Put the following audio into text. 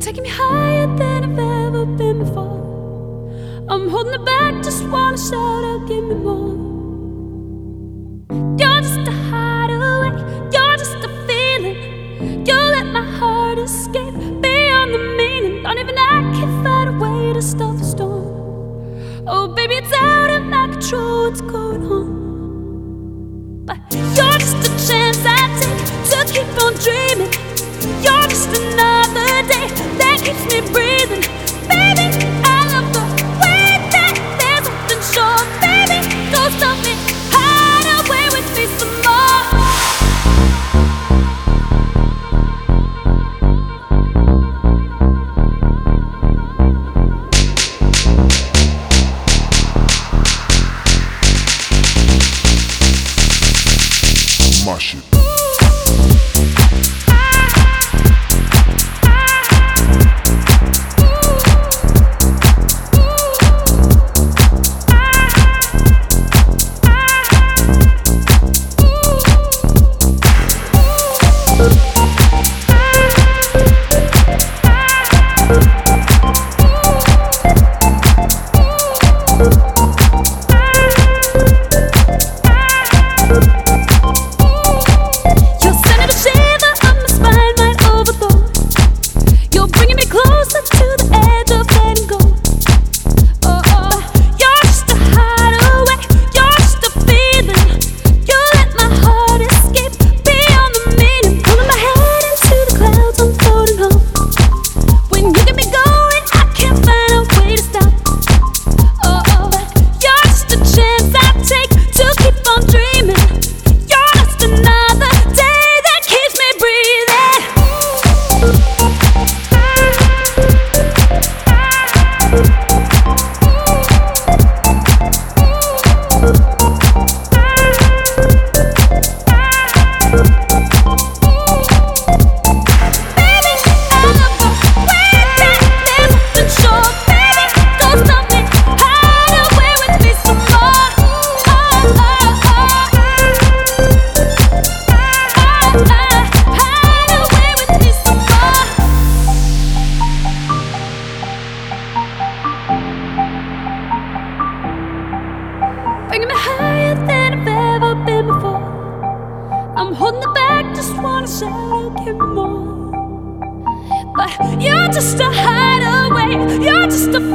than I've ever been before. I'm holding it back, just wanna shout out, give me more. You're just a hideaway, you're just a feeling. You let my heart escape beyond the meaning. Don't even I can find a way to stop the storm. Oh, baby, it's out of my control, what's going on? But you're just a chance I take to keep on dreaming. You're just another My shit. You're you're just a hideaway, you're just a.